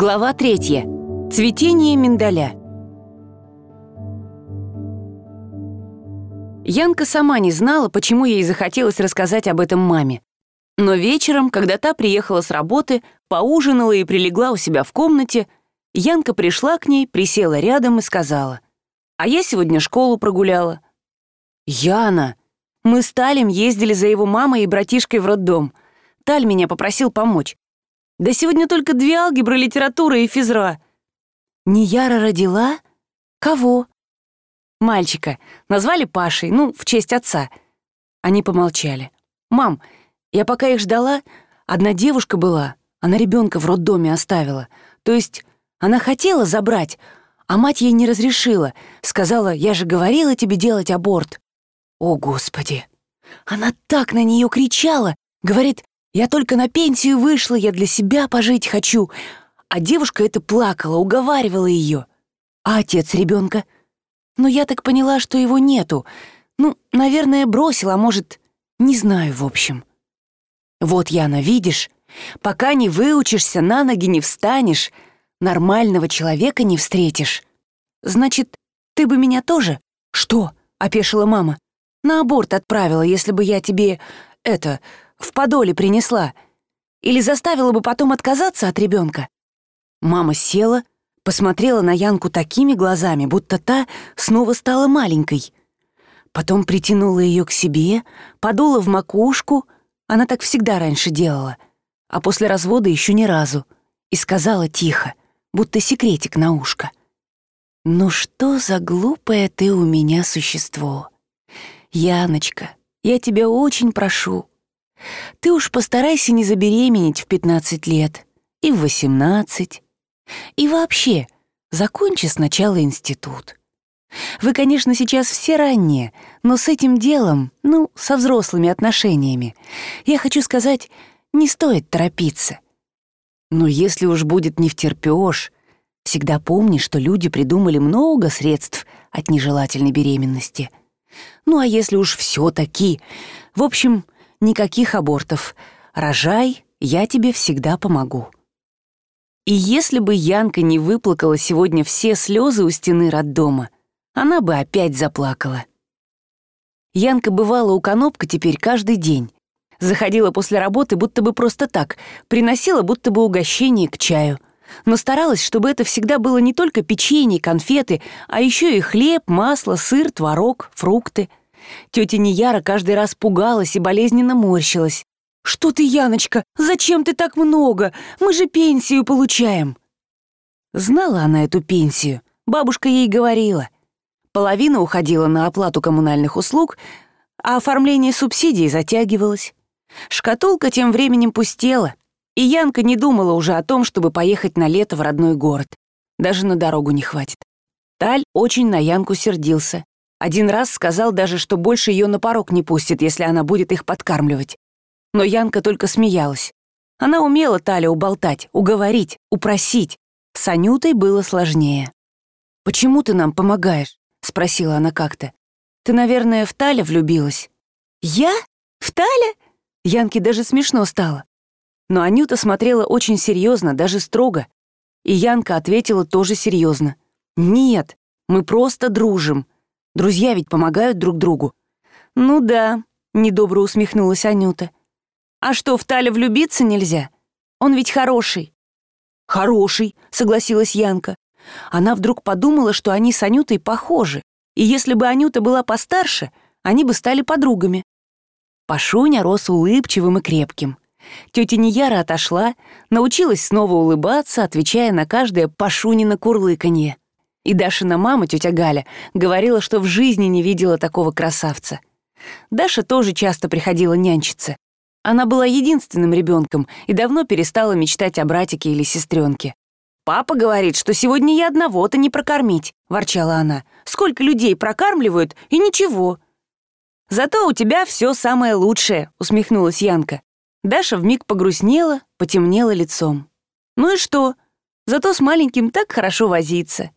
Глава третья. Цветение миндаля. Янка сама не знала, почему ей захотелось рассказать об этом маме. Но вечером, когда та приехала с работы, поужинала и прилегла у себя в комнате, Янка пришла к ней, присела рядом и сказала, «А я сегодня школу прогуляла». «Яна, мы с Талем ездили за его мамой и братишкой в роддом. Таль меня попросил помочь. Да сегодня только две алгебры, литература и физра. Не Яра родила? Кого? Мальчика. Назвали Пашей, ну, в честь отца. Они помолчали. «Мам, я пока их ждала, одна девушка была, она ребенка в роддоме оставила. То есть она хотела забрать, а мать ей не разрешила. Сказала, я же говорила тебе делать аборт. О, Господи! Она так на нее кричала. Говорит, я только на пенсию вышла, я для себя пожить хочу. А девушка это плакала, уговаривала ее. А отец ребенка? Но я так поняла, что его нету. Ну, наверное, бросила, а может, не знаю, в общем. Вот, Яна, видишь, пока не выучишься, на ноги не встанешь, нормального человека не встретишь. Значит, ты бы меня тоже? Что? — опешила мама. На аборт отправила, если бы я тебе, это, в подоле принесла. Или заставила бы потом отказаться от ребенка. Мама села, посмотрела на Янку такими глазами, будто та снова стала маленькой. Потом притянула ее к себе, подула в макушку, она так всегда раньше делала, а после развода еще ни разу, и сказала тихо, будто секретик на ушко. «Ну что за глупое ты у меня существо? Яночка, я тебя очень прошу, ты уж постарайся не забеременеть в 15 лет и в 18. И вообще, закончи сначала институт. Вы, конечно, сейчас все ранние, но с этим делом, ну, со взрослыми отношениями, я хочу сказать, не стоит торопиться. Но если уж будет не втерпёшь, всегда помни, что люди придумали много средств от нежелательной беременности. Ну а если уж все таки В общем, никаких абортов. Рожай, я тебе всегда помогу». И если бы Янка не выплакала сегодня все слезы у стены роддома, она бы опять заплакала. Янка бывала у Конопка теперь каждый день. Заходила после работы будто бы просто так, приносила будто бы угощение к чаю. Но старалась, чтобы это всегда было не только печенье, конфеты, а еще и хлеб, масло, сыр, творог, фрукты — Тетя Нияра каждый раз пугалась и болезненно морщилась. «Что ты, Яночка, зачем ты так много? Мы же пенсию получаем!» Знала она эту пенсию, бабушка ей говорила. Половина уходила на оплату коммунальных услуг, а оформление субсидий затягивалось. Шкатулка тем временем пустела, и Янка не думала уже о том, чтобы поехать на лето в родной город. Даже на дорогу не хватит. Таль очень на Янку сердился. Один раз сказал даже, что больше ее на порог не пустит, если она будет их подкармливать. Но Янка только смеялась. Она умела Таля уболтать, уговорить, упросить. С Анютой было сложнее. «Почему ты нам помогаешь?» — спросила она как-то. «Ты, наверное, в Таля влюбилась?» «Я? В Таля?» Янке даже смешно стало. Но Анюта смотрела очень серьезно, даже строго. И Янка ответила тоже серьезно. «Нет, мы просто дружим. Друзья ведь помогают друг другу». «Ну да», — недобро усмехнулась Анюта. «А что, в Таля влюбиться нельзя? Он ведь хороший». «Хороший», — согласилась Янка. Она вдруг подумала, что они с Анютой похожи, и если бы Анюта была постарше, они бы стали подругами. Пашуня рос улыбчивым и крепким. Тетя Нияра отошла, научилась снова улыбаться, отвечая на каждое Пашунино курлыканье. И Дашина мама, тетя Галя, говорила, что в жизни не видела такого красавца. Даша тоже часто приходила нянчиться. Она была единственным ребенком и давно перестала мечтать о братике или сестренке. «Папа говорит, что сегодня я одного-то не прокормить», — ворчала она. «Сколько людей прокармливают, и ничего». «Зато у тебя все самое лучшее», — усмехнулась Янка. Даша вмиг погрустнела, потемнела лицом. «Ну и что? Зато с маленьким так хорошо возиться».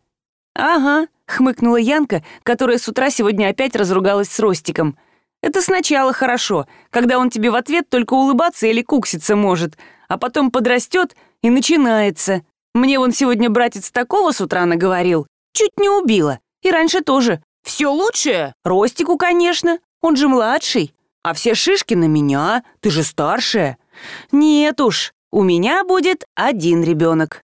«Ага», — хмыкнула Янка, которая с утра сегодня опять разругалась с Ростиком. «Это сначала хорошо, когда он тебе в ответ только улыбаться или кукситься может, а потом подрастет и начинается. Мне вон сегодня братец такого с утра наговорил. Чуть не убила. И раньше тоже. Все лучшее. Ростику, конечно. Он же младший. А все шишки на меня. Ты же старшая. Нет уж, у меня будет один ребенок.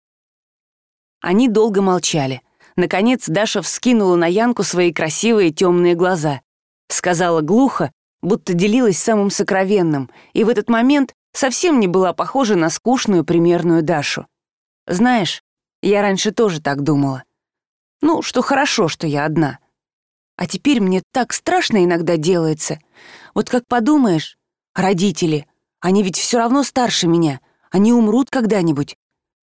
Они долго молчали. Наконец Даша вскинула на Янку свои красивые темные глаза. Сказала глухо, будто делилась самым сокровенным, и в этот момент совсем не была похожа на скучную примерную Дашу. Знаешь, я раньше тоже так думала. Ну, что хорошо, что я одна. А теперь мне так страшно иногда делается. Вот как подумаешь, родители, они ведь все равно старше меня, они умрут когда-нибудь.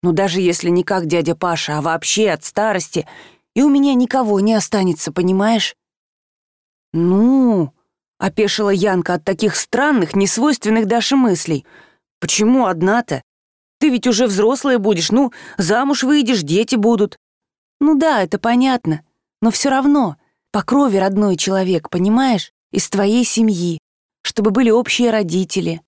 Ну, даже если не как дядя Паша, а вообще от старости, и у меня никого не останется, понимаешь? Ну, опешила Янка от таких странных, несвойственных Даше мыслей. Почему одна-то? Ты ведь уже взрослая будешь, ну, замуж выйдешь, дети будут. Ну да, это понятно, но все равно, по крови родной человек, понимаешь, из твоей семьи, чтобы были общие родители.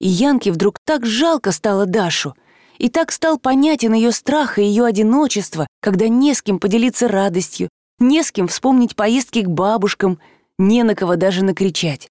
И Янке вдруг так жалко стало Дашу, и так стал понятен ее страх и ее одиночество, когда не с кем поделиться радостью, не с кем вспомнить поездки к бабушкам, не на кого даже накричать.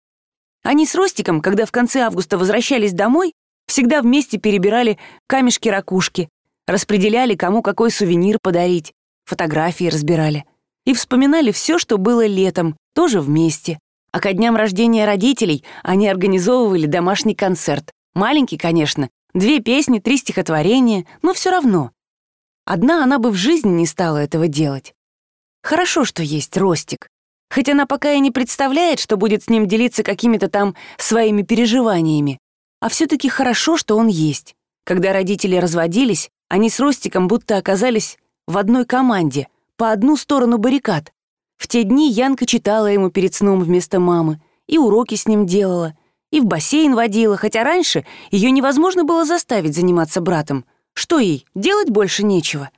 Они с Ростиком, когда в конце августа возвращались домой, всегда вместе перебирали камешки-ракушки, распределяли, кому какой сувенир подарить, фотографии разбирали. И вспоминали все, что было летом, тоже вместе. А ко дням рождения родителей они организовывали домашний концерт. Маленький, конечно, две песни, три стихотворения, но все равно. Одна она бы в жизни не стала этого делать. Хорошо, что есть Ростик. Хоть она пока и не представляет, что будет с ним делиться какими-то там своими переживаниями. А все таки хорошо, что он есть. Когда родители разводились, они с Ростиком будто оказались в одной команде, по одну сторону баррикад. В те дни Янка читала ему перед сном вместо мамы, и уроки с ним делала, и в бассейн водила, хотя раньше ее невозможно было заставить заниматься братом. Что ей, делать больше нечего.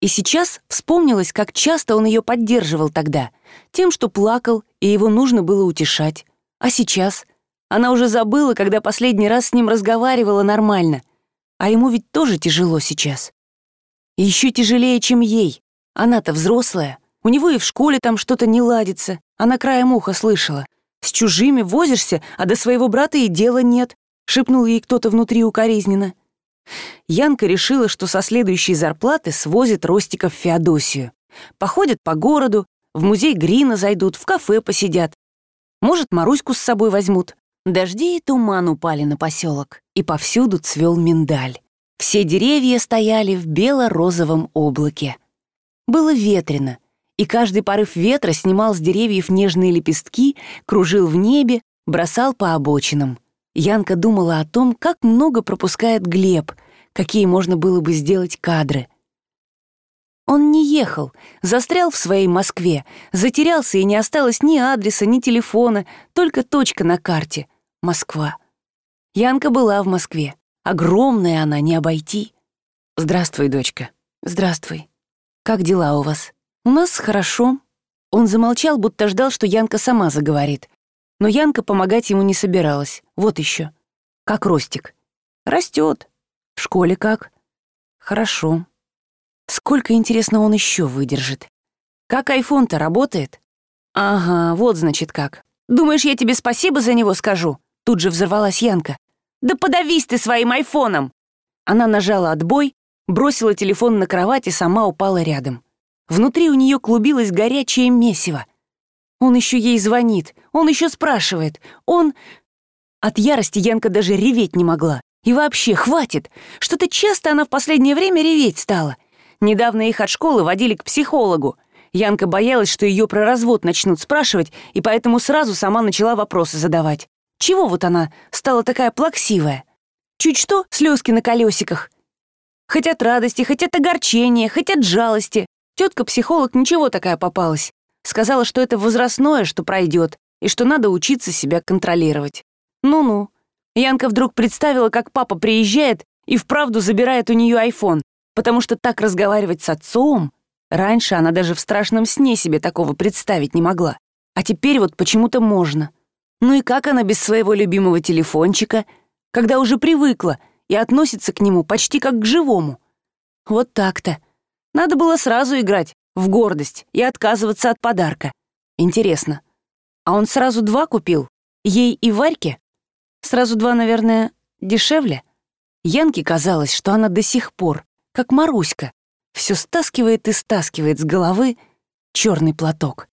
И сейчас вспомнилось, как часто он ее поддерживал тогда, тем, что плакал, и его нужно было утешать. А сейчас она уже забыла, когда последний раз с ним разговаривала нормально. А ему ведь тоже тяжело сейчас. И еще тяжелее, чем ей. Она-то взрослая. У него и в школе там что-то не ладится. Она краем уха слышала. «С чужими возишься, а до своего брата и дела нет», — шепнул ей кто-то внутри укоризненно. Янка решила, что со следующей зарплаты свозит Ростика в Феодосию. Походят по городу, в музей Грина зайдут, в кафе посидят. Может, Маруську с собой возьмут. Дожди и туман упали на поселок, и повсюду цвел миндаль. Все деревья стояли в бело-розовом облаке. Было ветрено, и каждый порыв ветра снимал с деревьев нежные лепестки, кружил в небе, бросал по обочинам. Янка думала о том, как много пропускает Глеб, какие можно было бы сделать кадры. Он не ехал, застрял в своей Москве, затерялся и не осталось ни адреса, ни телефона, только точка на карте — Москва. Янка была в Москве. Огромная она, не обойти. «Здравствуй, дочка». «Здравствуй. Как дела у вас?» «У нас хорошо». Он замолчал, будто ждал, что Янка сама заговорит. Но Янка помогать ему не собиралась. Вот еще. Как Ростик. Растет. В школе как? Хорошо. Сколько, интересно, он еще выдержит? Как айфон-то работает? Ага, вот значит как. Думаешь, я тебе спасибо за него скажу? Тут же взорвалась Янка. «Да подавись ты своим айфоном!» Она нажала отбой, бросила телефон на кровать и сама упала рядом. Внутри у нее клубилось горячее месиво. Он еще ей звонит, он еще спрашивает, он... От ярости Янка даже реветь не могла. И вообще, хватит! Что-то часто она в последнее время реветь стала. Недавно их от школы водили к психологу. Янка боялась, что ее про развод начнут спрашивать, и поэтому сразу сама начала вопросы задавать. Чего вот она стала такая плаксивая? Чуть что, слезки на колесиках. Хоть от радости, хоть от огорчения, хоть от жалости. Тетка-психолог ничего такая попалась. Сказала, что это возрастное, что пройдет, и что надо учиться себя контролировать. Ну-ну. Янка вдруг представила, как папа приезжает и вправду забирает у нее айфон, потому что так разговаривать с отцом... Раньше она даже в страшном сне себе такого представить не могла. А теперь вот почему-то можно. Ну и как она без своего любимого телефончика, когда уже привыкла и относится к нему почти как к живому? Вот так-то. Надо было сразу играть в гордость и отказываться от подарка. Интересно, а он сразу два купил? Ей и Варьке? Сразу два, наверное, дешевле? Янке казалось, что она до сих пор, как Маруська, все стаскивает и стаскивает с головы черный платок.